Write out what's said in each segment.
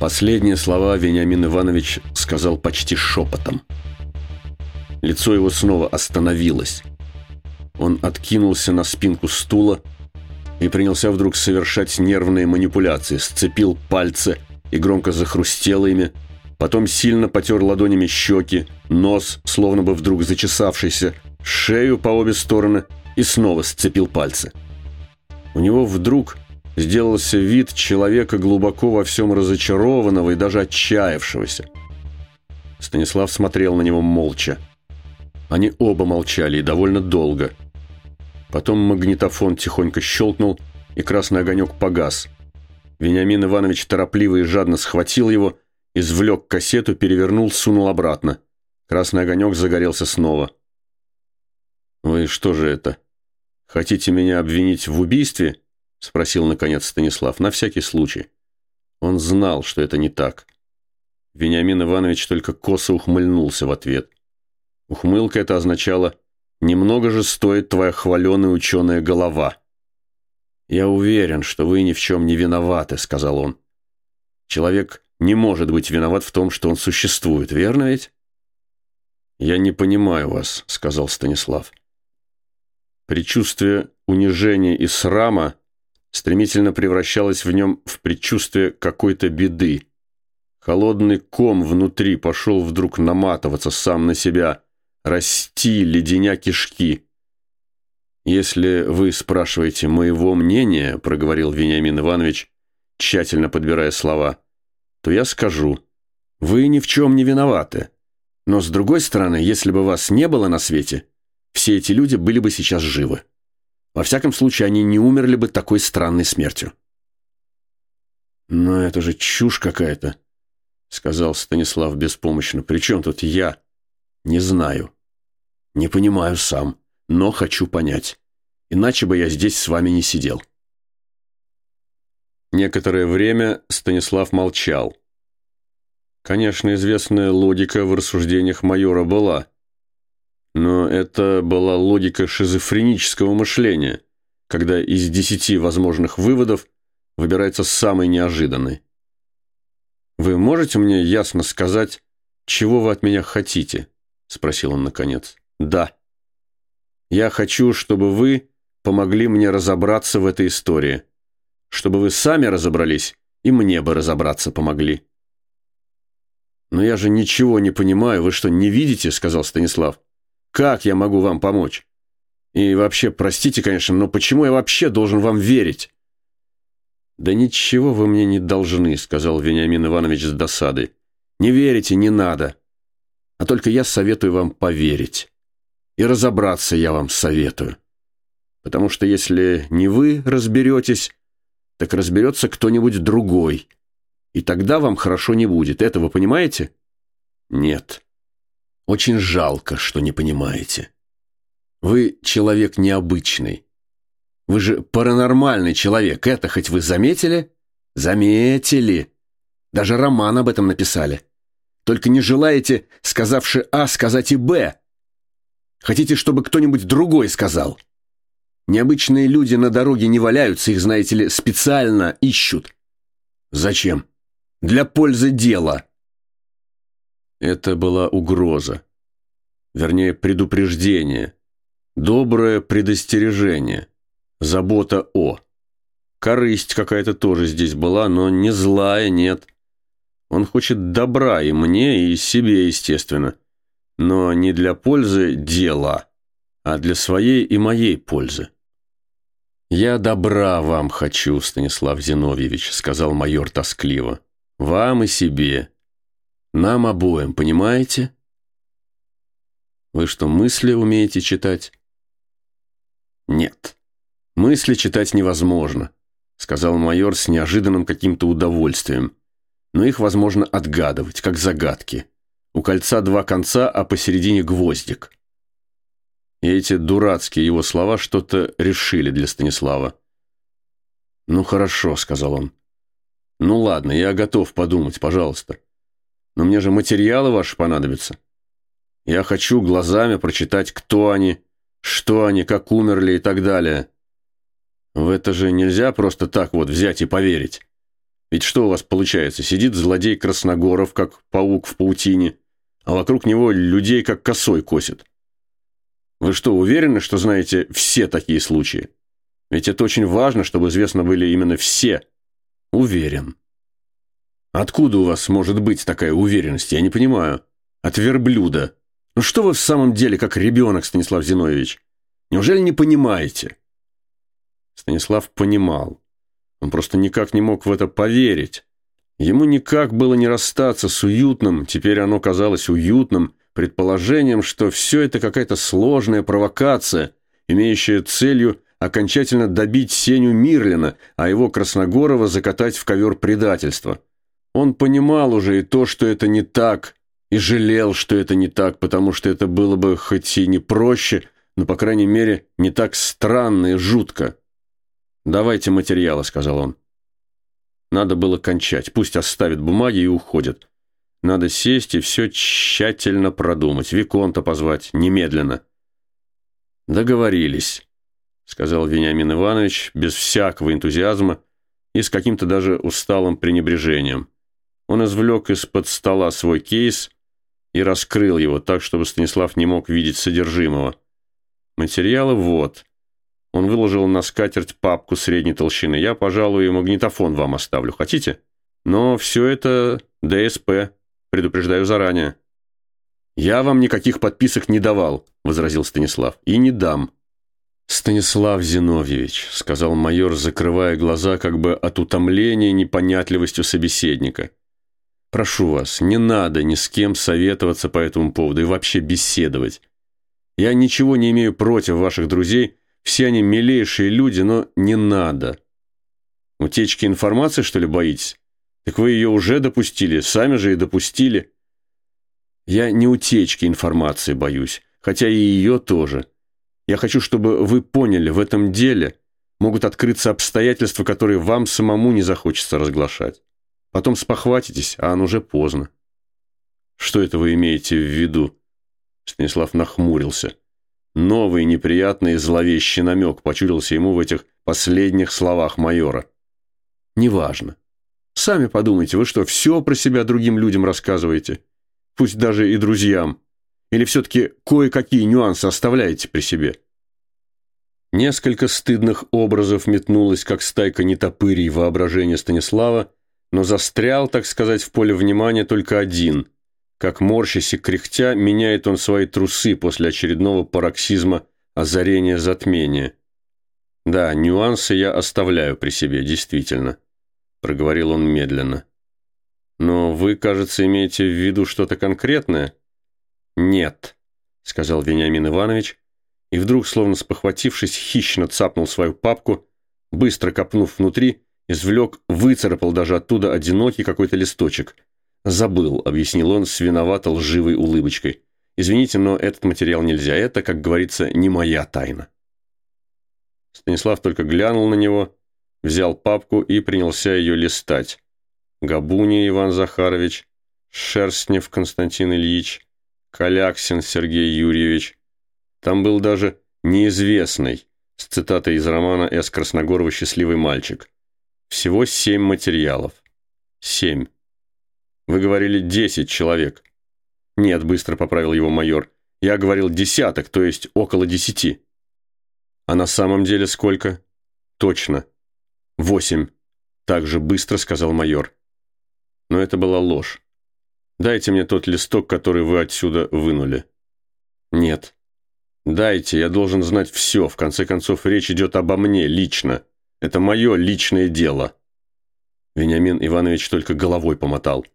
Последние слова Вениамин Иванович сказал почти шепотом. Лицо его снова остановилось. Он откинулся на спинку стула и принялся вдруг совершать нервные манипуляции, сцепил пальцы и громко захрустел ими, потом сильно потер ладонями щеки, нос, словно бы вдруг зачесавшийся, шею по обе стороны и снова сцепил пальцы. У него вдруг сделался вид человека глубоко во всем разочарованного и даже отчаявшегося. Станислав смотрел на него молча. Они оба молчали и довольно долго. Потом магнитофон тихонько щелкнул, и красный огонек погас. Вениамин Иванович торопливо и жадно схватил его, извлек кассету, перевернул, сунул обратно. Красный огонек загорелся снова. «Вы что же это? Хотите меня обвинить в убийстве?» — спросил, наконец, Станислав, на всякий случай. Он знал, что это не так. Вениамин Иванович только косо ухмыльнулся в ответ. Ухмылка это означала «немного же стоит твоя хваленая ученая голова». «Я уверен, что вы ни в чем не виноваты», — сказал он. «Человек не может быть виноват в том, что он существует, верно ведь?» «Я не понимаю вас», — сказал Станислав. Предчувствие унижения и срама стремительно превращалось в нем в предчувствие какой-то беды. Холодный ком внутри пошел вдруг наматываться сам на себя, расти, леденя кишки. «Если вы спрашиваете моего мнения», — проговорил Вениамин Иванович, тщательно подбирая слова, «то я скажу, вы ни в чем не виноваты. Но, с другой стороны, если бы вас не было на свете, все эти люди были бы сейчас живы». Во всяком случае, они не умерли бы такой странной смертью. «Но это же чушь какая-то», — сказал Станислав беспомощно. «При чем тут я? Не знаю. Не понимаю сам, но хочу понять. Иначе бы я здесь с вами не сидел». Некоторое время Станислав молчал. Конечно, известная логика в рассуждениях майора была — но это была логика шизофренического мышления, когда из десяти возможных выводов выбирается самый неожиданный. «Вы можете мне ясно сказать, чего вы от меня хотите?» – спросил он наконец. «Да. Я хочу, чтобы вы помогли мне разобраться в этой истории, чтобы вы сами разобрались и мне бы разобраться помогли». «Но я же ничего не понимаю, вы что, не видите?» – сказал Станислав. Как я могу вам помочь? И вообще, простите, конечно, но почему я вообще должен вам верить?» «Да ничего вы мне не должны», — сказал Вениамин Иванович с досадой. «Не верите, не надо. А только я советую вам поверить. И разобраться я вам советую. Потому что если не вы разберетесь, так разберется кто-нибудь другой. И тогда вам хорошо не будет. Это вы понимаете?» «Нет». Очень жалко, что не понимаете. Вы человек необычный. Вы же паранормальный человек. Это хоть вы заметили? Заметили. Даже роман об этом написали. Только не желаете, сказавши А, сказать и Б. Хотите, чтобы кто-нибудь другой сказал. Необычные люди на дороге не валяются, их, знаете ли, специально ищут. Зачем? Для пользы дела. Это была угроза. Вернее, предупреждение. Доброе предостережение. Забота о. Корысть какая-то тоже здесь была, но не злая, нет. Он хочет добра и мне, и себе, естественно. Но не для пользы дела, а для своей и моей пользы. «Я добра вам хочу, Станислав Зиновьевич», — сказал майор тоскливо. «Вам и себе. Нам обоим, понимаете? Вы что, мысли умеете читать? Нет. Мысли читать невозможно, сказал майор с неожиданным каким-то удовольствием. Но их возможно отгадывать, как загадки. У кольца два конца, а посередине гвоздик. И эти дурацкие его слова что-то решили для Станислава. «Ну хорошо», — сказал он. «Ну ладно, я готов подумать, пожалуйста. Но мне же материалы ваши понадобятся. Я хочу глазами прочитать, кто они, что они, как умерли и так далее. В это же нельзя просто так вот взять и поверить. Ведь что у вас получается? Сидит злодей Красногоров, как паук в паутине, а вокруг него людей как косой косит. Вы что, уверены, что знаете все такие случаи? Ведь это очень важно, чтобы известно были именно все. Уверен. Откуда у вас может быть такая уверенность? Я не понимаю. От верблюда. Ну что вы в самом деле, как ребенок, Станислав Зиновьевич? Неужели не понимаете? Станислав понимал. Он просто никак не мог в это поверить. Ему никак было не расстаться с уютным, теперь оно казалось уютным, предположением, что все это какая-то сложная провокация, имеющая целью окончательно добить Сеню Мирлина, а его Красногорова закатать в ковер предательства. Он понимал уже и то, что это не так, и жалел, что это не так, потому что это было бы хоть и не проще, но, по крайней мере, не так странно и жутко. «Давайте материалы», — сказал он. Надо было кончать. Пусть оставит бумаги и уходит. Надо сесть и все тщательно продумать. Виконта позвать. Немедленно. Договорились, сказал Вениамин Иванович без всякого энтузиазма и с каким-то даже усталым пренебрежением. Он извлек из-под стола свой кейс и раскрыл его так, чтобы Станислав не мог видеть содержимого. Материалы вот. Он выложил на скатерть папку средней толщины. Я, пожалуй, магнитофон вам оставлю. Хотите? Но все это ДСП. Предупреждаю заранее. «Я вам никаких подписок не давал», — возразил Станислав. «И не дам». «Станислав Зиновьевич», — сказал майор, закрывая глаза как бы от утомления непонятливостью собеседника. Прошу вас, не надо ни с кем советоваться по этому поводу и вообще беседовать. Я ничего не имею против ваших друзей, все они милейшие люди, но не надо. Утечки информации, что ли, боитесь? Так вы ее уже допустили, сами же и допустили. Я не утечки информации боюсь, хотя и ее тоже. Я хочу, чтобы вы поняли, в этом деле могут открыться обстоятельства, которые вам самому не захочется разглашать. Потом спохватитесь, а оно уже поздно. Что это вы имеете в виду? Станислав нахмурился. Новый неприятный зловещий намек почудился ему в этих последних словах майора. Неважно. Сами подумайте, вы что, все про себя другим людям рассказываете? Пусть даже и друзьям. Или все-таки кое-какие нюансы оставляете при себе? Несколько стыдных образов метнулось, как стайка нетопырей воображения Станислава, но застрял, так сказать, в поле внимания только один. Как морщась и кряхтя, меняет он свои трусы после очередного пароксизма озарения затмения. Да, нюансы я оставляю при себе, действительно, проговорил он медленно. Но вы, кажется, имеете в виду что-то конкретное? Нет, сказал Вениамин Иванович, и вдруг, словно спохватившись, хищно цапнул свою папку, быстро копнув внутри, Извлек, выцарапал даже оттуда одинокий какой-то листочек. «Забыл», — объяснил он с виновато лживой улыбочкой. «Извините, но этот материал нельзя. Это, как говорится, не моя тайна». Станислав только глянул на него, взял папку и принялся ее листать. Габуни Иван Захарович, Шерстнев Константин Ильич, Каляксин Сергей Юрьевич. Там был даже неизвестный, с цитатой из романа С. Красногорова «Счастливый мальчик». Всего семь материалов. Семь. Вы говорили десять человек. Нет, быстро поправил его майор. Я говорил десяток, то есть около десяти. А на самом деле сколько? Точно. Восемь. Так же быстро сказал майор. Но это была ложь. Дайте мне тот листок, который вы отсюда вынули. Нет. Дайте, я должен знать все. В конце концов, речь идет обо мне лично. Это мое личное дело». Вениамин Иванович только головой помотал.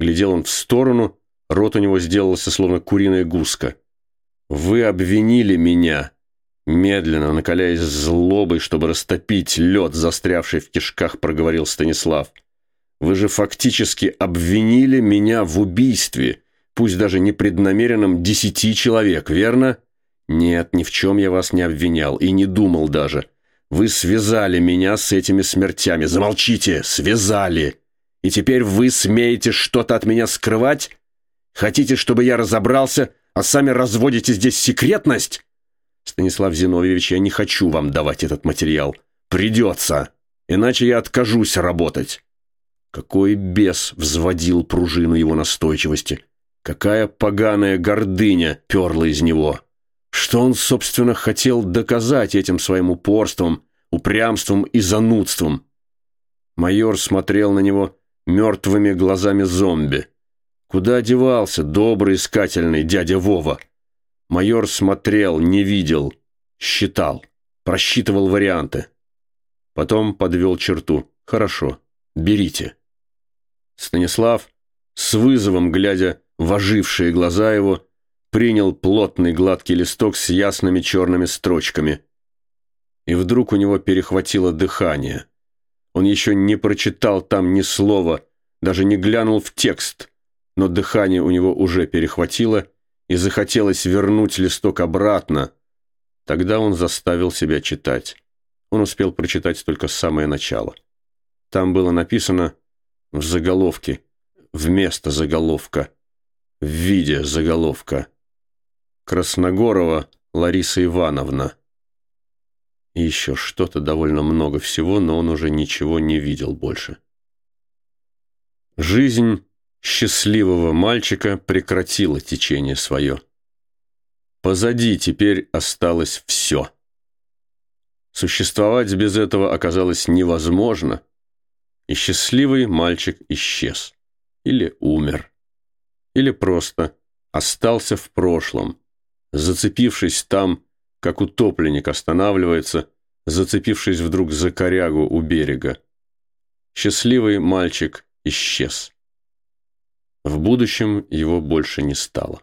Глядел он в сторону, рот у него сделался словно куриная гуска. «Вы обвинили меня!» Медленно, накаляясь злобой, чтобы растопить лед, застрявший в кишках, проговорил Станислав. «Вы же фактически обвинили меня в убийстве, пусть даже непреднамеренном десяти человек, верно?» «Нет, ни в чем я вас не обвинял и не думал даже. Вы связали меня с этими смертями. Замолчите! Связали! И теперь вы смеете что-то от меня скрывать? Хотите, чтобы я разобрался, а сами разводите здесь секретность? Станислав Зиновьевич, я не хочу вам давать этот материал. Придется, иначе я откажусь работать. Какой бес взводил пружину его настойчивости. Какая поганая гордыня перла из него. Что он, собственно, хотел доказать этим своим упорством, упрямством и занудством? Майор смотрел на него мертвыми глазами зомби. Куда девался добрый искательный дядя Вова? Майор смотрел, не видел, считал, просчитывал варианты. Потом подвел черту. «Хорошо, берите». Станислав, с вызовом глядя в ожившие глаза его, принял плотный гладкий листок с ясными черными строчками. И вдруг у него перехватило дыхание. Он еще не прочитал там ни слова, даже не глянул в текст, но дыхание у него уже перехватило, и захотелось вернуть листок обратно. Тогда он заставил себя читать. Он успел прочитать только самое начало. Там было написано в заголовке, вместо заголовка, в виде заголовка. Красногорова Лариса Ивановна. Еще что-то довольно много всего, но он уже ничего не видел больше. Жизнь счастливого мальчика прекратила течение свое. Позади теперь осталось все. Существовать без этого оказалось невозможно, и счастливый мальчик исчез. Или умер. Или просто остался в прошлом, зацепившись там, как утопленник останавливается, зацепившись вдруг за корягу у берега. Счастливый мальчик исчез. В будущем его больше не стало.